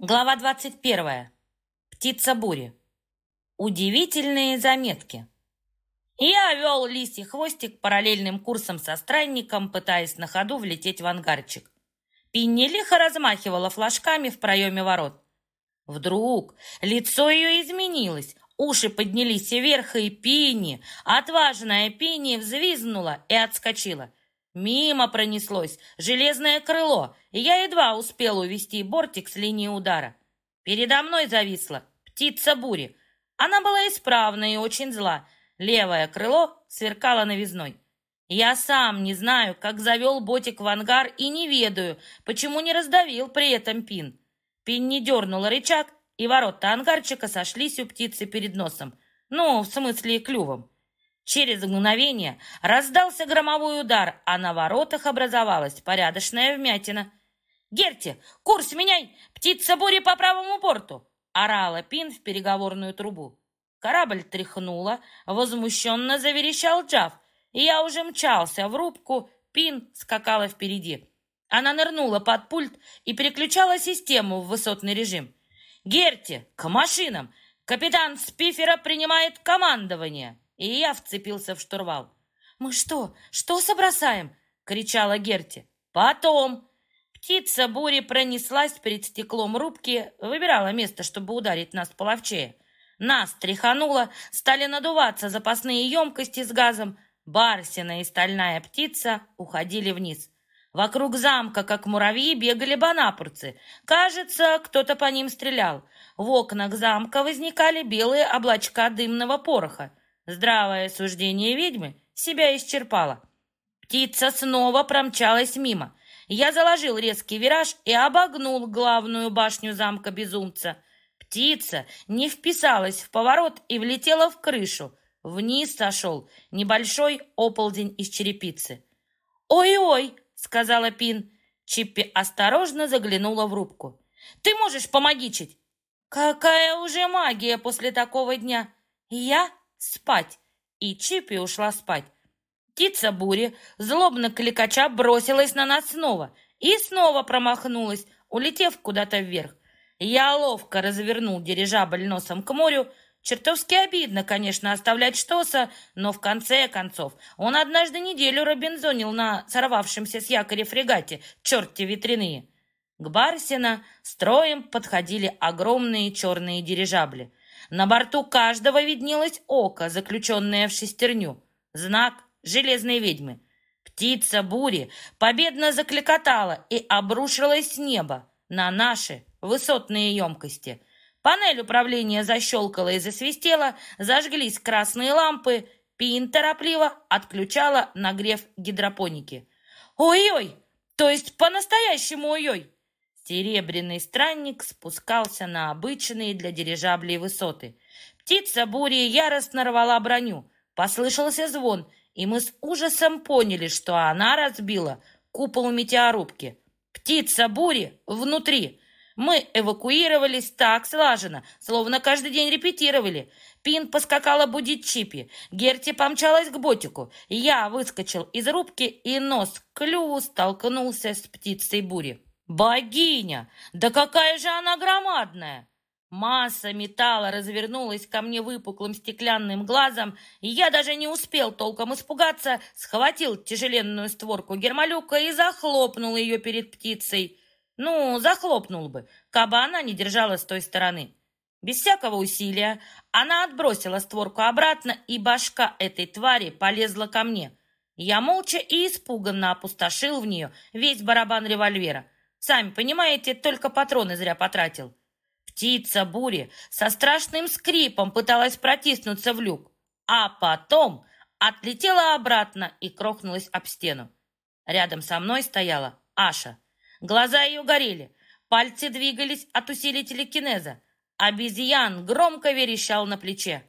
Глава 21. Птица бури. Удивительные заметки. Я вел лисий хвостик параллельным курсом со странником, пытаясь на ходу влететь в ангарчик. Пинни лихо размахивала флажками в проеме ворот. Вдруг лицо ее изменилось, уши поднялись вверх, и Пинни, отважная Пинни, взвизгнула и отскочила. Мимо пронеслось железное крыло, и я едва успел увести бортик с линии удара. Передо мной зависла птица бури. Она была исправна и очень зла. Левое крыло сверкало новизной. Я сам не знаю, как завел ботик в ангар и не ведаю, почему не раздавил при этом пин. Пин не дернула рычаг, и ворота ангарчика сошлись у птицы перед носом. Ну, в смысле клювом. Через мгновение раздался громовой удар, а на воротах образовалась порядочная вмятина. «Герти, курс меняй! Птица бури по правому борту!» орала Пин в переговорную трубу. Корабль тряхнула, возмущенно заверещал Джав, и я уже мчался в рубку, Пин скакала впереди. Она нырнула под пульт и переключала систему в высотный режим. «Герти, к машинам! Капитан Спифера принимает командование!» И я вцепился в штурвал. «Мы что, что собросаем?» — кричала Герти. «Потом!» Птица бури пронеслась перед стеклом рубки, выбирала место, чтобы ударить нас половчее. Нас тряхануло, стали надуваться запасные емкости с газом. Барсина и стальная птица уходили вниз. Вокруг замка, как муравьи, бегали банапурцы. Кажется, кто-то по ним стрелял. В окнах замка возникали белые облачка дымного пороха. Здравое суждение ведьмы себя исчерпало. Птица снова промчалась мимо. Я заложил резкий вираж и обогнул главную башню замка безумца. Птица не вписалась в поворот и влетела в крышу. Вниз сошел небольшой оползень из черепицы. «Ой-ой!» — сказала Пин. Чиппи осторожно заглянула в рубку. «Ты можешь помогичить?» «Какая уже магия после такого дня!» «Я спать!» И Чипи ушла спать. Птица бури, злобно кликача, бросилась на нас снова и снова промахнулась, улетев куда-то вверх. Я ловко развернул дирижабль носом к морю. Чертовски обидно, конечно, оставлять Штоса, но в конце концов он однажды неделю робинзонил на сорвавшемся с якоря фрегате, черти ветряные. К Барсина строем подходили огромные черные дирижабли. На борту каждого виднелось око, заключенное в шестерню. Знак железной ведьмы. Птица бури победно закликотала и обрушилась с неба на наши высотные емкости. Панель управления защелкала и засвистела, зажглись красные лампы, Пин торопливо отключала нагрев гидропоники. «Ой-ой! То есть по-настоящему ой-ой!» Серебряный странник спускался на обычные для дирижаблей высоты. Птица бури яростно рвала броню. Послышался звон, и мы с ужасом поняли, что она разбила купол метеорубки. Птица бури внутри. Мы эвакуировались так слаженно, словно каждый день репетировали. Пин поскакала будить Чипи. Герти помчалась к ботику. Я выскочил из рубки, и нос к клюву столкнулся с птицей бури. «Богиня! Да какая же она громадная!» Масса металла развернулась ко мне выпуклым стеклянным глазом, и я даже не успел толком испугаться, схватил тяжеленную створку гермолюка и захлопнул ее перед птицей. Ну, захлопнул бы, кабы она не держала с той стороны. Без всякого усилия она отбросила створку обратно, и башка этой твари полезла ко мне. Я молча и испуганно опустошил в нее весь барабан револьвера — Сами понимаете, только патроны зря потратил. Птица бури со страшным скрипом пыталась протиснуться в люк, а потом отлетела обратно и крохнулась об стену. Рядом со мной стояла Аша. Глаза ее горели, пальцы двигались от усилителя кинеза. Обезьян громко верещал на плече.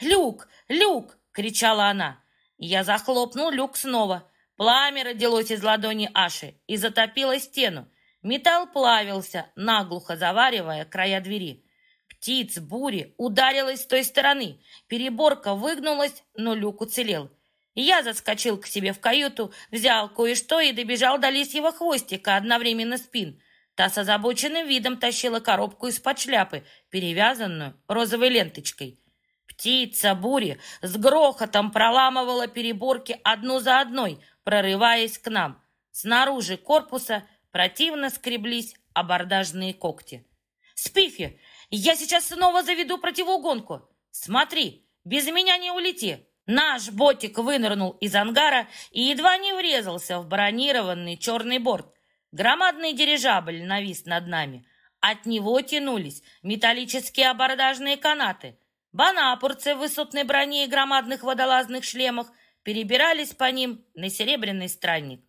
«Люк! Люк!» — кричала она. Я захлопнул люк снова. Пламя родилось из ладони Аши и затопило стену. Металл плавился, наглухо заваривая края двери. Птиц бури ударилась с той стороны. Переборка выгнулась, но люк уцелел. Я заскочил к себе в каюту, взял кое-что и добежал до лисьего хвостика, одновременно спин. Та с озабоченным видом тащила коробку из-под шляпы, перевязанную розовой ленточкой. Птица бури с грохотом проламывала переборки одну за одной, прорываясь к нам. Снаружи корпуса противно скреблись абордажные когти. «Спифи, я сейчас снова заведу противоугонку! Смотри, без меня не улети!» Наш ботик вынырнул из ангара и едва не врезался в бронированный черный борт. Громадный дирижабль навис над нами. От него тянулись металлические абордажные канаты. Банапурцы в высотной броне и громадных водолазных шлемах перебирались по ним на серебряный странник.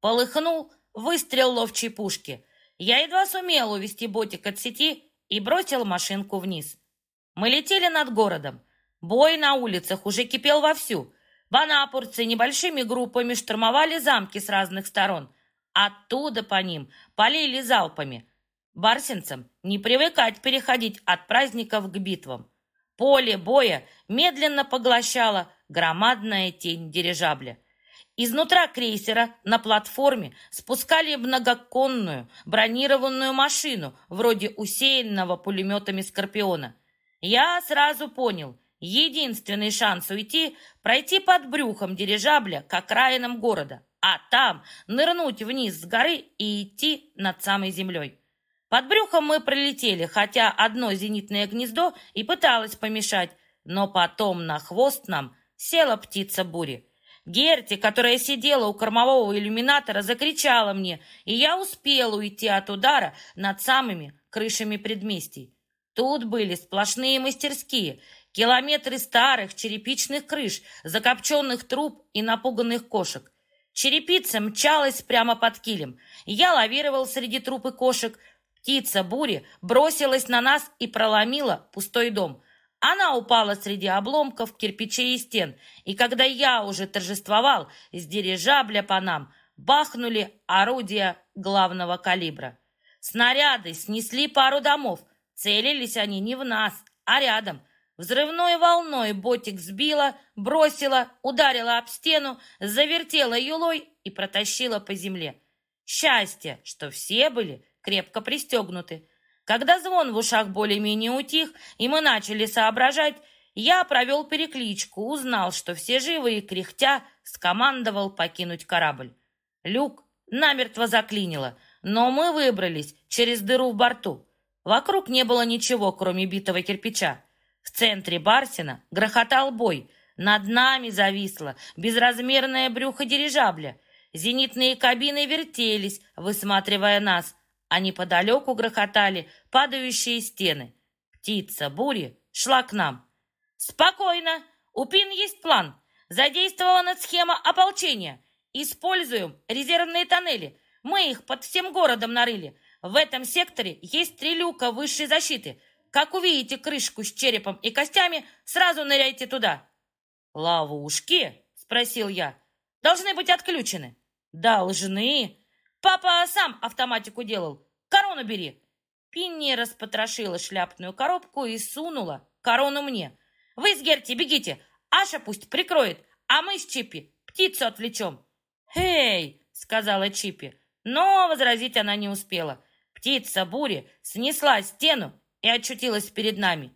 Полыхнул выстрел ловчей пушки. Я едва сумел увести ботик от сети и бросил машинку вниз. Мы летели над городом. Бой на улицах уже кипел вовсю. Банапурцы небольшими группами штурмовали замки с разных сторон. Оттуда по ним полили залпами. Барсинцам не привыкать переходить от праздников к битвам. Поле боя медленно поглощала громадная тень дирижабля. Изнутра крейсера на платформе спускали многоконную бронированную машину вроде усеянного пулеметами «Скорпиона». Я сразу понял, единственный шанс уйти – пройти под брюхом дирижабля к окраинам города, а там нырнуть вниз с горы и идти над самой землей. Под брюхом мы пролетели, хотя одно зенитное гнездо и пыталось помешать, но потом на хвост нам села птица бури. Герти, которая сидела у кормового иллюминатора, закричала мне, и я успела уйти от удара над самыми крышами предместий. Тут были сплошные мастерские, километры старых черепичных крыш, закопченных труб и напуганных кошек. Черепица мчалась прямо под килем. Я лавировал среди труп и кошек, Птица бури бросилась на нас и проломила пустой дом. Она упала среди обломков, кирпичей и стен, и когда я уже торжествовал, с дирижабля по нам бахнули орудия главного калибра. Снаряды снесли пару домов. Целились они не в нас, а рядом. Взрывной волной ботик сбила, бросила, ударила об стену, завертела юлой и протащила по земле. Счастье, что все были крепко пристегнуты. Когда звон в ушах более-менее утих, и мы начали соображать, я провел перекличку, узнал, что все живы и кряхтя скомандовал покинуть корабль. Люк намертво заклинило, но мы выбрались через дыру в борту. Вокруг не было ничего, кроме битого кирпича. В центре Барсина грохотал бой. Над нами зависло безразмерное брюхо дирижабля. Зенитные кабины вертелись, высматривая нас а неподалеку грохотали падающие стены. Птица бури шла к нам. «Спокойно! У Пин есть план. Задействована схема ополчения. Используем резервные тоннели. Мы их под всем городом нарыли. В этом секторе есть три люка высшей защиты. Как увидите крышку с черепом и костями, сразу ныряйте туда». «Ловушки?» — спросил я. «Должны быть отключены». «Должны?» Папа сам автоматику делал. Корону бери. Пинни распотрошила шляпную коробку и сунула корону мне. Вы с Герти бегите. Аша пусть прикроет, а мы с Чипи птицу отвлечем. «Эй!» — сказала Чипи. Но возразить она не успела. Птица бури снесла стену и очутилась перед нами.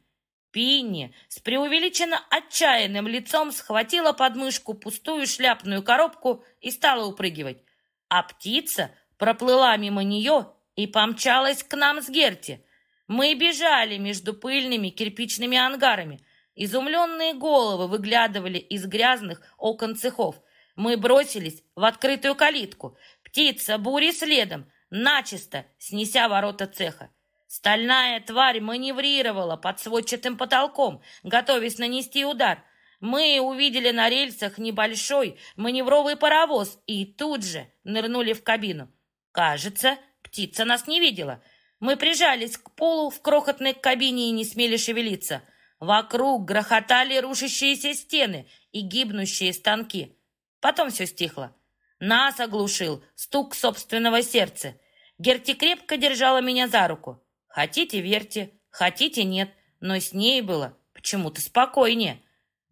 Пинни с преувеличенно отчаянным лицом схватила подмышку пустую шляпную коробку и стала упрыгивать а птица проплыла мимо нее и помчалась к нам с Герти. Мы бежали между пыльными кирпичными ангарами. Изумленные головы выглядывали из грязных окон цехов. Мы бросились в открытую калитку. Птица бури следом, начисто снеся ворота цеха. Стальная тварь маневрировала под сводчатым потолком, готовясь нанести удар — мы увидели на рельсах небольшой маневровый паровоз и тут же нырнули в кабину. Кажется, птица нас не видела. Мы прижались к полу в крохотной кабине и не смели шевелиться. Вокруг грохотали рушащиеся стены и гибнущие станки. Потом все стихло. Нас оглушил стук собственного сердца. Герти крепко держала меня за руку. Хотите, верьте, хотите, нет, но с ней было почему-то спокойнее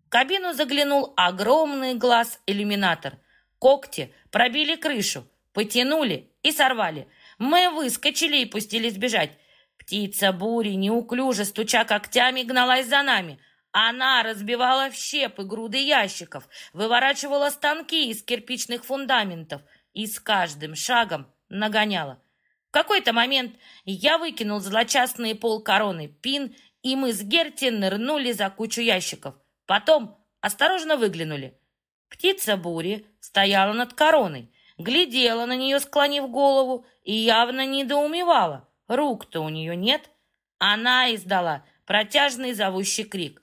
кабину заглянул огромный глаз-иллюминатор. Когти пробили крышу, потянули и сорвали. Мы выскочили и пустились бежать. Птица бури, неуклюже стуча когтями, гналась за нами. Она разбивала в щепы груды ящиков, выворачивала станки из кирпичных фундаментов и с каждым шагом нагоняла. В какой-то момент я выкинул злочастные полкороны пин, и мы с Герти нырнули за кучу ящиков. Потом осторожно выглянули. Птица бури стояла над короной, глядела на нее, склонив голову, и явно недоумевала. Рук-то у нее нет. Она издала протяжный зовущий крик.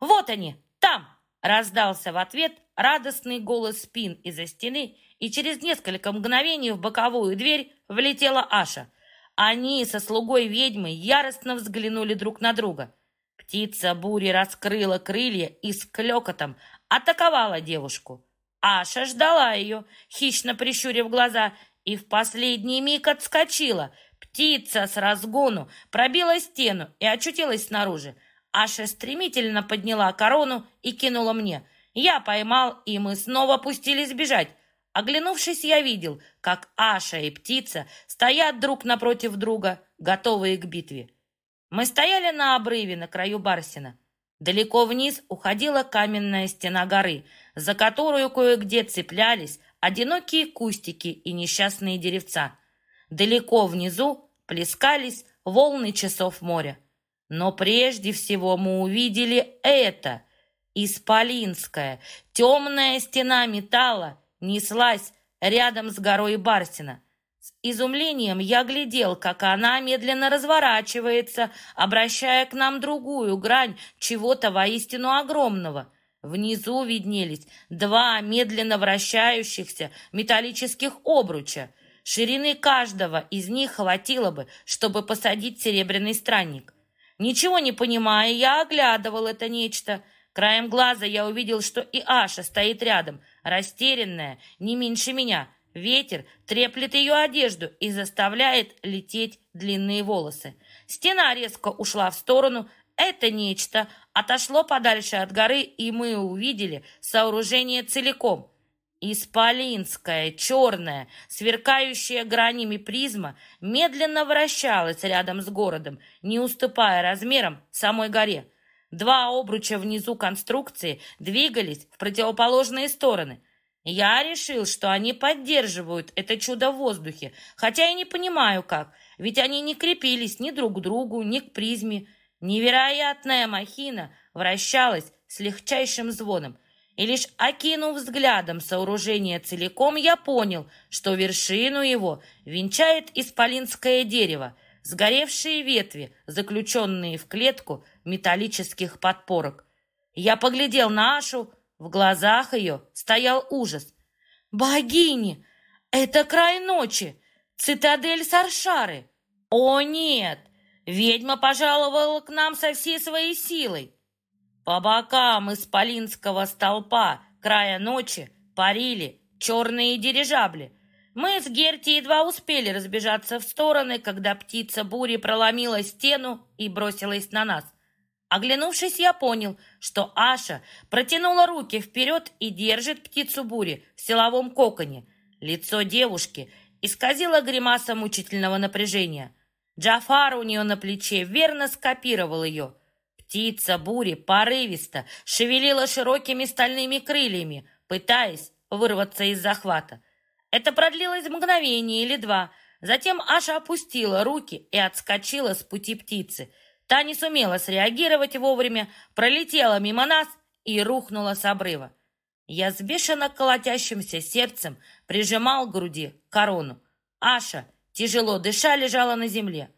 «Вот они, там!» — раздался в ответ радостный голос спин из-за стены, и через несколько мгновений в боковую дверь влетела Аша. Они со слугой ведьмы яростно взглянули друг на друга. Птица бури раскрыла крылья и с клёкотом атаковала девушку. Аша ждала ее, хищно прищурив глаза, и в последний миг отскочила. Птица с разгону пробила стену и очутилась снаружи. Аша стремительно подняла корону и кинула мне. Я поймал, и мы снова пустились бежать. Оглянувшись, я видел, как Аша и птица стоят друг напротив друга, готовые к битве. Мы стояли на обрыве на краю Барсина. Далеко вниз уходила каменная стена горы, за которую кое-где цеплялись одинокие кустики и несчастные деревца. Далеко внизу плескались волны часов моря. Но прежде всего мы увидели это. Исполинская, темная стена металла неслась рядом с горой Барсина. С изумлением я глядел, как она медленно разворачивается, обращая к нам другую грань чего-то воистину огромного. Внизу виднелись два медленно вращающихся металлических обруча. Ширины каждого из них хватило бы, чтобы посадить серебряный странник. Ничего не понимая, я оглядывал это нечто. Краем глаза я увидел, что и Аша стоит рядом, растерянная, не меньше меня. Ветер треплет ее одежду и заставляет лететь длинные волосы. Стена резко ушла в сторону. Это нечто отошло подальше от горы, и мы увидели сооружение целиком. Исполинская, черная, сверкающая гранями призма медленно вращалась рядом с городом, не уступая размерам самой горе. Два обруча внизу конструкции двигались в противоположные стороны. Я решил, что они поддерживают это чудо в воздухе, хотя и не понимаю как, ведь они не крепились ни друг к другу, ни к призме. Невероятная махина вращалась с легчайшим звоном – и лишь окинув взглядом сооружение целиком, я понял, что вершину его венчает исполинское дерево, сгоревшие ветви, заключенные в клетку металлических подпорок. Я поглядел на Ашу, в глазах ее стоял ужас. «Богини! Это край ночи! Цитадель Саршары! О, нет! Ведьма пожаловала к нам со всей своей силой!» По бокам исполинского столпа края ночи парили черные дирижабли. Мы с Герти едва успели разбежаться в стороны, когда птица бури проломила стену и бросилась на нас. Оглянувшись, я понял, что Аша протянула руки вперед и держит птицу бури в силовом коконе. Лицо девушки исказило гримаса мучительного напряжения. Джафар у нее на плече верно скопировал ее. Птица бури порывисто шевелила широкими стальными крыльями, пытаясь вырваться из захвата. Это продлилось мгновение или два. Затем Аша опустила руки и отскочила с пути птицы. Та не сумела среагировать вовремя, пролетела мимо нас и рухнула с обрыва. Я с бешено колотящимся сердцем прижимал к груди корону. Аша, тяжело дыша, лежала на земле.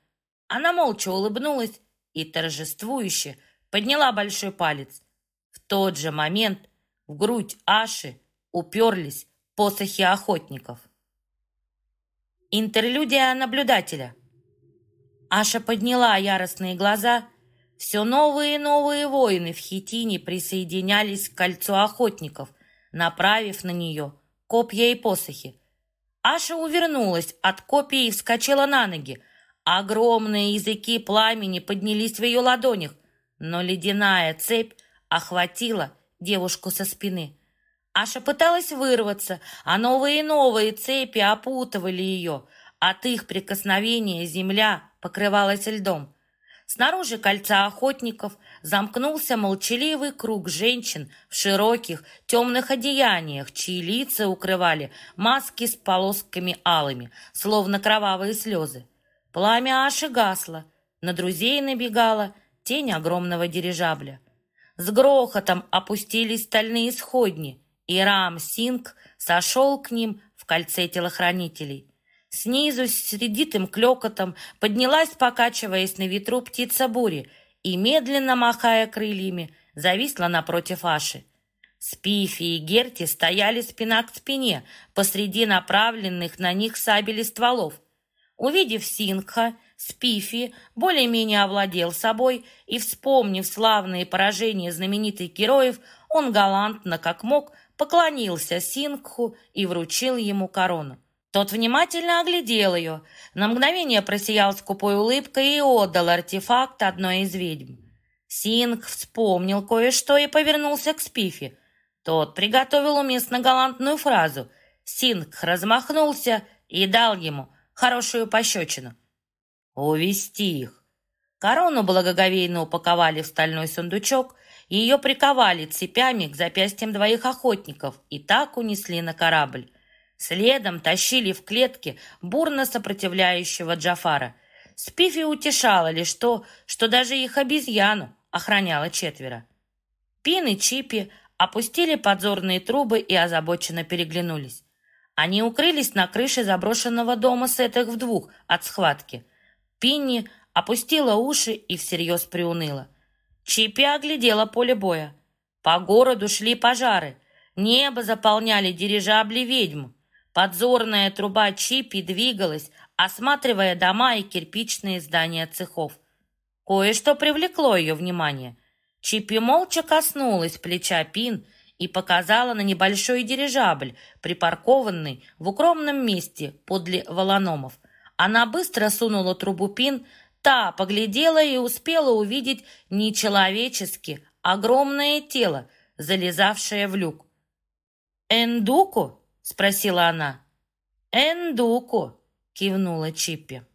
Она молча улыбнулась и торжествующе подняла большой палец. В тот же момент в грудь Аши уперлись посохи охотников. Интерлюдия наблюдателя. Аша подняла яростные глаза. Все новые и новые воины в Хитине присоединялись к кольцу охотников, направив на нее копья и посохи. Аша увернулась от копий и вскочила на ноги, Огромные языки пламени поднялись в ее ладонях, но ледяная цепь охватила девушку со спины. Аша пыталась вырваться, а новые и новые цепи опутывали ее. От их прикосновения земля покрывалась льдом. Снаружи кольца охотников замкнулся молчаливый круг женщин в широких темных одеяниях, чьи лица укрывали маски с полосками алыми, словно кровавые слезы. Пламя Аши гасло, на друзей набегала тень огромного дирижабля. С грохотом опустились стальные сходни, и Рам Синг сошел к ним в кольце телохранителей. Снизу с сердитым клёкотом поднялась, покачиваясь на ветру, птица бури и, медленно махая крыльями, зависла напротив Аши. Спифи и Герти стояли спина к спине посреди направленных на них сабель стволов. Увидев Сингха, Спифи более-менее овладел собой и, вспомнив славные поражения знаменитых героев, он галантно, как мог, поклонился Сингху и вручил ему корону. Тот внимательно оглядел ее, на мгновение просиял скупой улыбкой и отдал артефакт одной из ведьм. Синг вспомнил кое-что и повернулся к Спифи. Тот приготовил уместно галантную фразу. Синг размахнулся и дал ему хорошую пощечину. «Увести их!» Корону благоговейно упаковали в стальной сундучок, и ее приковали цепями к запястьям двоих охотников и так унесли на корабль. Следом тащили в клетке бурно сопротивляющего Джафара. Спифи утешала лишь то, что даже их обезьяну охраняло четверо. Пин и Чипи опустили подзорные трубы и озабоченно переглянулись. Они укрылись на крыше заброшенного дома с этих в двух от схватки. Пинни опустила уши и всерьез приуныла. Чипи оглядела поле боя. По городу шли пожары. Небо заполняли дирижабли ведьм. Подзорная труба Чипи двигалась, осматривая дома и кирпичные здания цехов. Кое-что привлекло ее внимание. Чипи молча коснулась плеча Пин и показала на небольшой дирижабль, припаркованный в укромном месте подле волономов. Она быстро сунула трубу Пин, та поглядела и успела увидеть нечеловечески огромное тело, залезавшее в люк. «Эндуку?» — спросила она. «Эндуку!» — кивнула Чиппи.